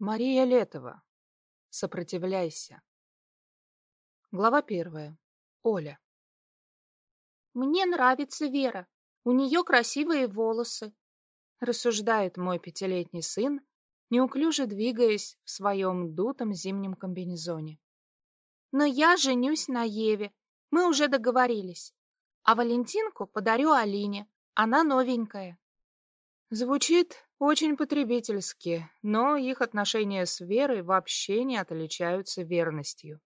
Мария Летова. Сопротивляйся. Глава первая. Оля. «Мне нравится Вера. У нее красивые волосы», — рассуждает мой пятилетний сын, неуклюже двигаясь в своем дутом зимнем комбинезоне. «Но я женюсь на Еве. Мы уже договорились. А Валентинку подарю Алине. Она новенькая». Звучит очень потребительски, но их отношения с Верой вообще не отличаются верностью.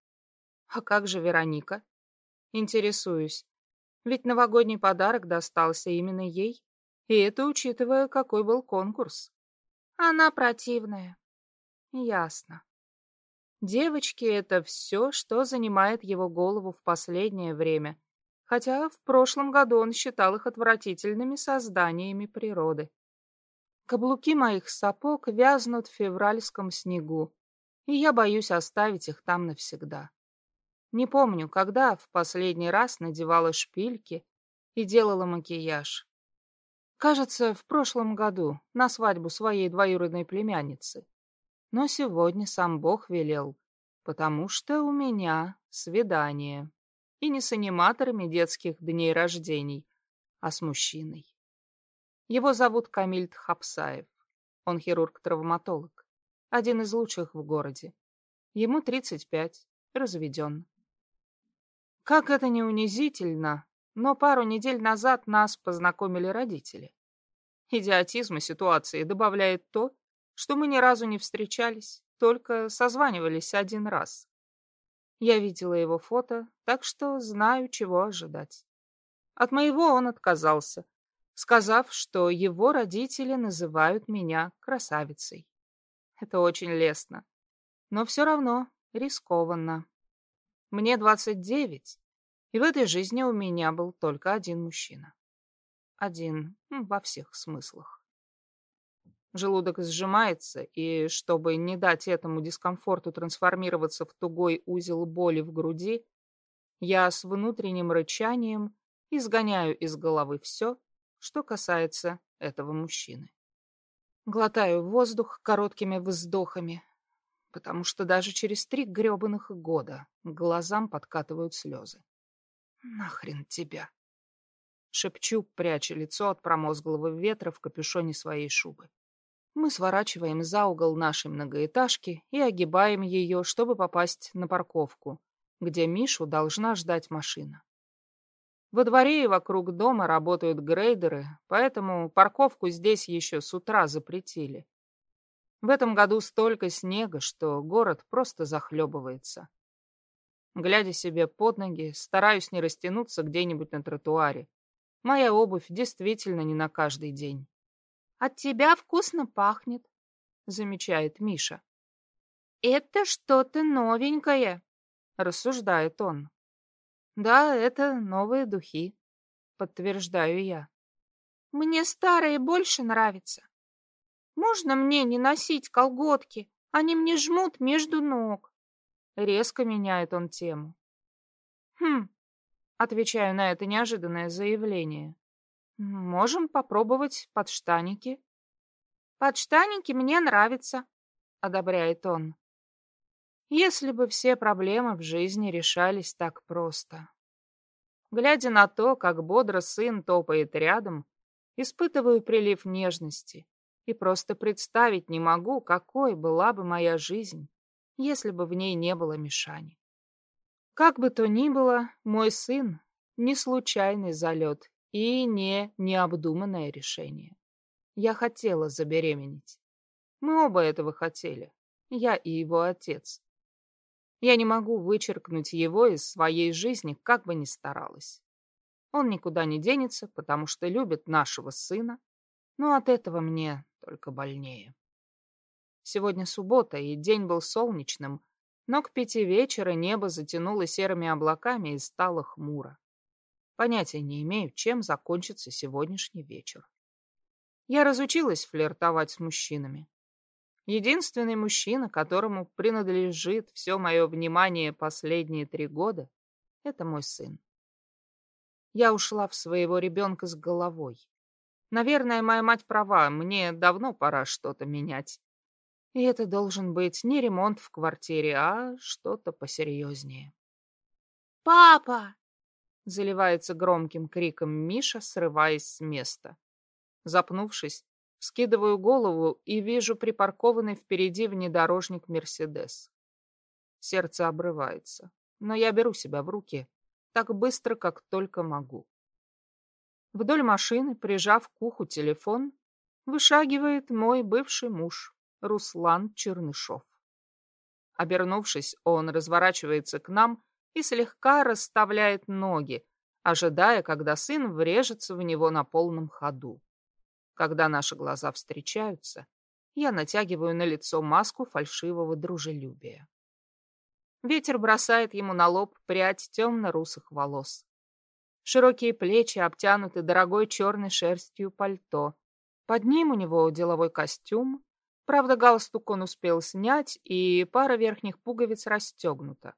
А как же Вероника? Интересуюсь. Ведь новогодний подарок достался именно ей. И это учитывая, какой был конкурс. Она противная. Ясно. Девочки — это все, что занимает его голову в последнее время. Хотя в прошлом году он считал их отвратительными созданиями природы. Каблуки моих сапог вязнут в февральском снегу, и я боюсь оставить их там навсегда. Не помню, когда в последний раз надевала шпильки и делала макияж. Кажется, в прошлом году, на свадьбу своей двоюродной племянницы. Но сегодня сам Бог велел, потому что у меня свидание. И не с аниматорами детских дней рождений, а с мужчиной. Его зовут Камиль Тхапсаев. Он хирург-травматолог. Один из лучших в городе. Ему 35, разведен. Как это не унизительно, но пару недель назад нас познакомили родители. Идиотизма ситуации добавляет то, что мы ни разу не встречались, только созванивались один раз. Я видела его фото, так что знаю, чего ожидать. От моего он отказался, сказав, что его родители называют меня красавицей. Это очень лестно, но все равно рискованно. Мне 29, и в этой жизни у меня был только один мужчина. Один во всех смыслах. Желудок сжимается, и чтобы не дать этому дискомфорту трансформироваться в тугой узел боли в груди, я с внутренним рычанием изгоняю из головы все, что касается этого мужчины. Глотаю воздух короткими вздохами, потому что даже через три гребаных года глазам подкатывают слезы. «Нахрен тебя!» Шепчу, пряча лицо от промозглого ветра в капюшоне своей шубы. Мы сворачиваем за угол нашей многоэтажки и огибаем ее, чтобы попасть на парковку, где Мишу должна ждать машина. Во дворе и вокруг дома работают грейдеры, поэтому парковку здесь еще с утра запретили. В этом году столько снега, что город просто захлебывается. Глядя себе под ноги, стараюсь не растянуться где-нибудь на тротуаре. Моя обувь действительно не на каждый день. «От тебя вкусно пахнет», — замечает Миша. «Это что-то новенькое», — рассуждает он. Да, это новые духи, подтверждаю я. Мне старые больше нравятся. Можно мне не носить колготки? Они мне жмут между ног. Резко меняет он тему. Хм, отвечаю на это неожиданное заявление. Можем попробовать подштаники. Подштаники мне нравятся, одобряет он. Если бы все проблемы в жизни решались так просто. Глядя на то, как бодро сын топает рядом, испытываю прилив нежности и просто представить не могу, какой была бы моя жизнь, если бы в ней не было Мишани. Как бы то ни было, мой сын — не случайный залет и не необдуманное решение. Я хотела забеременеть. Мы оба этого хотели, я и его отец. Я не могу вычеркнуть его из своей жизни, как бы ни старалась. Он никуда не денется, потому что любит нашего сына, но от этого мне только больнее. Сегодня суббота, и день был солнечным, но к пяти вечера небо затянуло серыми облаками и стало хмуро. Понятия не имею, чем закончится сегодняшний вечер. Я разучилась флиртовать с мужчинами. Единственный мужчина, которому принадлежит все мое внимание последние три года, это мой сын. Я ушла в своего ребенка с головой. Наверное, моя мать права, мне давно пора что-то менять. И это должен быть не ремонт в квартире, а что-то посерьезнее. «Папа!» — заливается громким криком Миша, срываясь с места. Запнувшись, Скидываю голову и вижу припаркованный впереди внедорожник «Мерседес». Сердце обрывается, но я беру себя в руки так быстро, как только могу. Вдоль машины, прижав к уху телефон, вышагивает мой бывший муж, Руслан Чернышов. Обернувшись, он разворачивается к нам и слегка расставляет ноги, ожидая, когда сын врежется в него на полном ходу. Когда наши глаза встречаются, я натягиваю на лицо маску фальшивого дружелюбия. Ветер бросает ему на лоб прядь темно-русых волос. Широкие плечи обтянуты дорогой черной шерстью пальто. Под ним у него деловой костюм. Правда, галстук он успел снять, и пара верхних пуговиц расстегнута.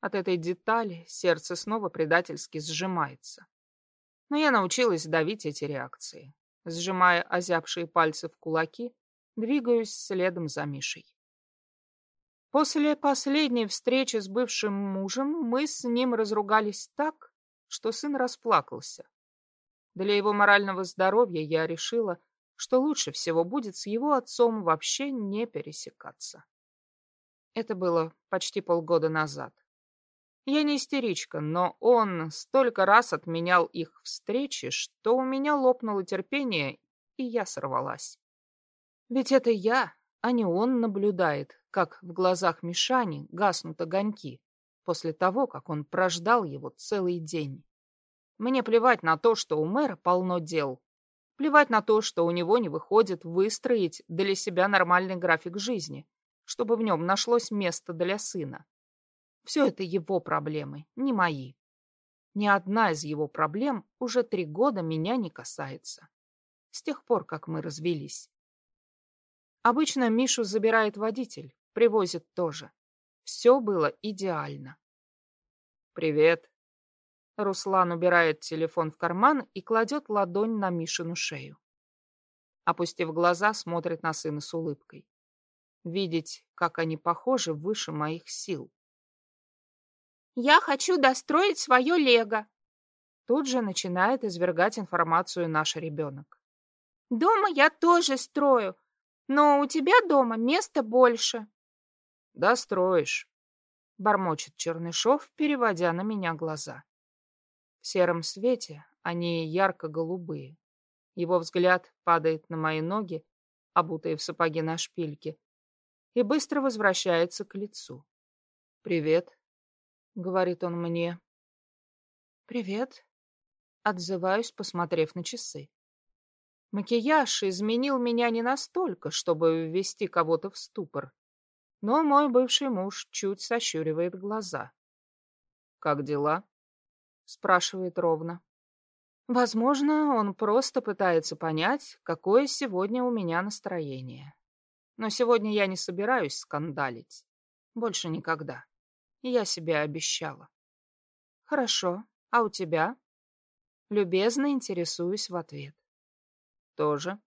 От этой детали сердце снова предательски сжимается. Но я научилась давить эти реакции. Сжимая озябшие пальцы в кулаки, двигаюсь следом за Мишей. После последней встречи с бывшим мужем мы с ним разругались так, что сын расплакался. Для его морального здоровья я решила, что лучше всего будет с его отцом вообще не пересекаться. Это было почти полгода назад. Я не истеричка, но он столько раз отменял их встречи, что у меня лопнуло терпение, и я сорвалась. Ведь это я, а не он наблюдает, как в глазах Мишани гаснут огоньки после того, как он прождал его целый день. Мне плевать на то, что у мэра полно дел. Плевать на то, что у него не выходит выстроить для себя нормальный график жизни, чтобы в нем нашлось место для сына. Все это его проблемы, не мои. Ни одна из его проблем уже три года меня не касается. С тех пор, как мы развелись. Обычно Мишу забирает водитель, привозит тоже. Все было идеально. «Привет». Руслан убирает телефон в карман и кладет ладонь на Мишину шею. Опустив глаза, смотрит на сына с улыбкой. Видеть, как они похожи, выше моих сил. Я хочу достроить свое лего. Тут же начинает извергать информацию наш ребенок. Дома я тоже строю, но у тебя дома места больше. Достроишь, бормочет Чернышов, переводя на меня глаза. В сером свете они ярко-голубые. Его взгляд падает на мои ноги, обутые в сапоги на шпильке, и быстро возвращается к лицу. «Привет», говорит он мне. «Привет», — отзываюсь, посмотрев на часы. Макияж изменил меня не настолько, чтобы ввести кого-то в ступор, но мой бывший муж чуть сощуривает глаза. «Как дела?» — спрашивает ровно. Возможно, он просто пытается понять, какое сегодня у меня настроение. Но сегодня я не собираюсь скандалить. Больше никогда. Я себе обещала. Хорошо. А у тебя? Любезно интересуюсь в ответ. Тоже.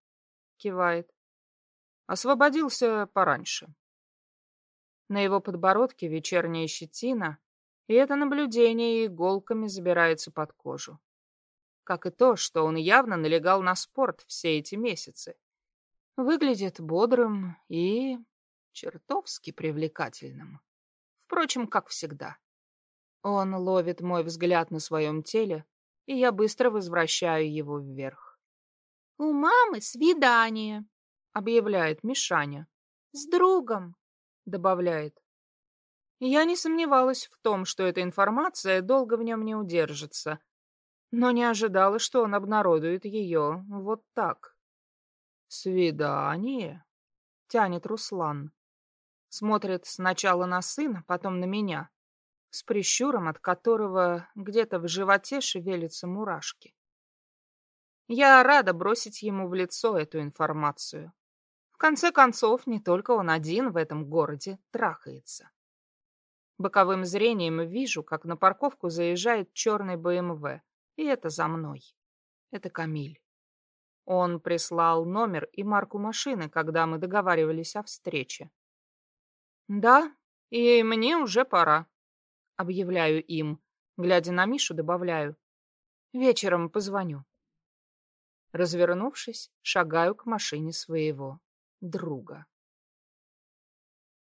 Кивает. Освободился пораньше. На его подбородке вечерняя щетина, и это наблюдение иголками забирается под кожу. Как и то, что он явно налегал на спорт все эти месяцы. Выглядит бодрым и чертовски привлекательным. Впрочем, как всегда. Он ловит мой взгляд на своем теле, и я быстро возвращаю его вверх. «У мамы свидание», — объявляет Мишаня. «С другом», — добавляет. Я не сомневалась в том, что эта информация долго в нем не удержится, но не ожидала, что он обнародует ее вот так. «Свидание?» — тянет Руслан. Смотрит сначала на сына, потом на меня, с прищуром, от которого где-то в животе шевелятся мурашки. Я рада бросить ему в лицо эту информацию. В конце концов, не только он один в этом городе трахается. Боковым зрением вижу, как на парковку заезжает черный БМВ, и это за мной. Это Камиль. Он прислал номер и марку машины, когда мы договаривались о встрече. «Да, и мне уже пора», — объявляю им. Глядя на Мишу, добавляю. «Вечером позвоню». Развернувшись, шагаю к машине своего друга.